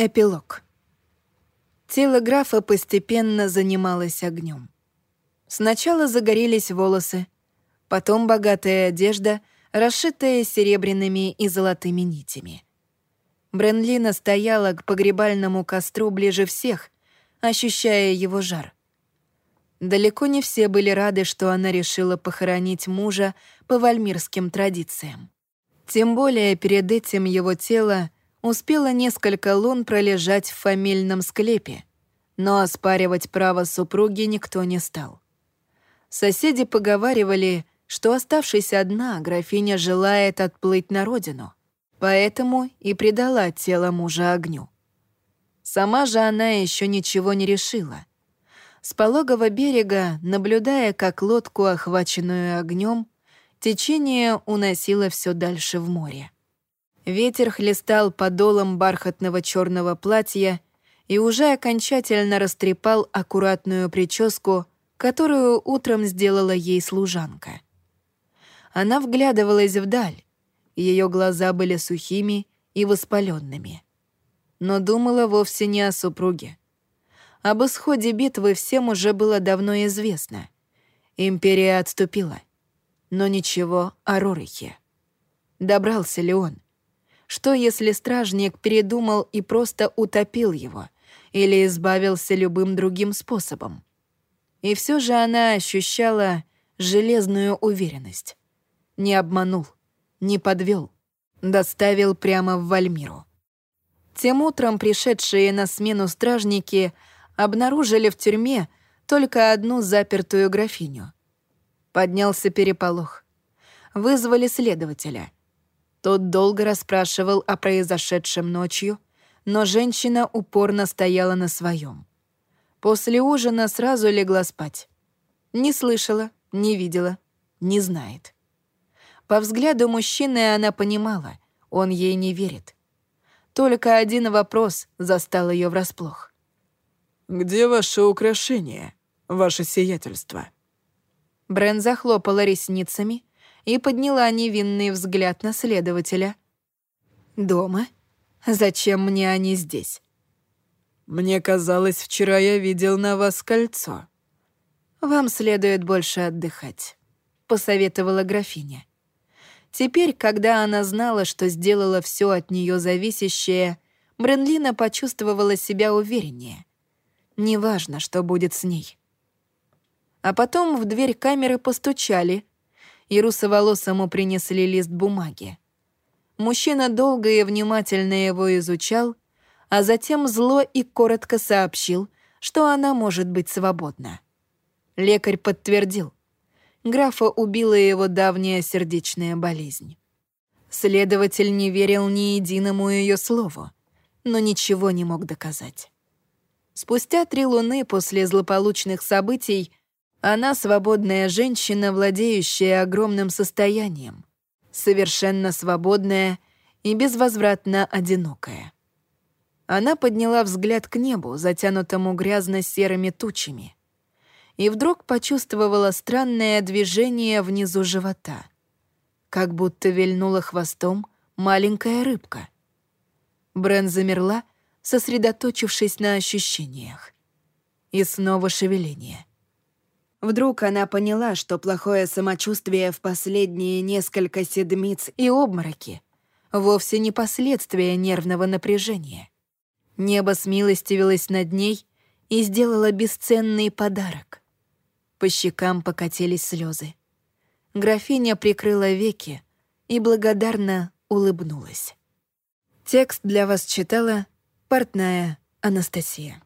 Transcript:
Эпилог. Тело графа постепенно занималось огнем. Сначала загорелись волосы, потом богатая одежда, расшитая серебряными и золотыми нитями. Бренлина стояла к погребальному костру ближе всех, ощущая его жар. Далеко не все были рады, что она решила похоронить мужа по вальмирским традициям. Тем более перед этим его тело успела несколько лун пролежать в фамильном склепе, но оспаривать право супруги никто не стал. Соседи поговаривали, что, оставшись одна, графиня желает отплыть на родину, поэтому и предала тело мужа огню. Сама же она еще ничего не решила. С пологого берега, наблюдая, как лодку, охваченную огнем, течение уносило все дальше в море. Ветер хлестал подолом бархатного черного платья и уже окончательно растрепал аккуратную прическу, которую утром сделала ей служанка. Она вглядывалась вдаль, ее глаза были сухими и воспаленными. Но думала вовсе не о супруге. Об исходе битвы всем уже было давно известно. Империя отступила. Но ничего о Рорихе. Добрался ли он? Что, если стражник передумал и просто утопил его? Или избавился любым другим способом? И все же она ощущала железную уверенность. Не обманул, не подвел, доставил прямо в Вальмиру. Тем утром пришедшие на смену стражники обнаружили в тюрьме только одну запертую графиню. Поднялся переполох. Вызвали следователя — тот долго расспрашивал о произошедшем ночью, но женщина упорно стояла на своем. После ужина сразу легла спать. Не слышала, не видела, не знает. По взгляду мужчины она понимала, он ей не верит. Только один вопрос застал ее врасплох. «Где ваше украшение, ваше сиятельство?» Брен захлопала ресницами, и подняла невинный взгляд на следователя. «Дома? Зачем мне они здесь?» «Мне казалось, вчера я видел на вас кольцо». «Вам следует больше отдыхать», — посоветовала графиня. Теперь, когда она знала, что сделала все от нее зависящее, Бренлина почувствовала себя увереннее. Неважно, что будет с ней. А потом в дверь камеры постучали, и русоволосому принесли лист бумаги. Мужчина долго и внимательно его изучал, а затем зло и коротко сообщил, что она может быть свободна. Лекарь подтвердил. Графа убила его давняя сердечная болезнь. Следователь не верил ни единому ее слову, но ничего не мог доказать. Спустя три луны после злополучных событий она свободная женщина, владеющая огромным состоянием, совершенно свободная и безвозвратно одинокая. Она подняла взгляд к небу, затянутому грязно-серыми тучами, и вдруг почувствовала странное движение внизу живота, как будто вильнула хвостом маленькая рыбка. Брен замерла, сосредоточившись на ощущениях. И снова шевеление. Вдруг она поняла, что плохое самочувствие в последние несколько седмиц и обмороки вовсе не последствия нервного напряжения. Небо смилостивилось над ней и сделало бесценный подарок. По щекам покатились слезы. Графиня прикрыла веки и благодарно улыбнулась. Текст для вас читала портная Анастасия.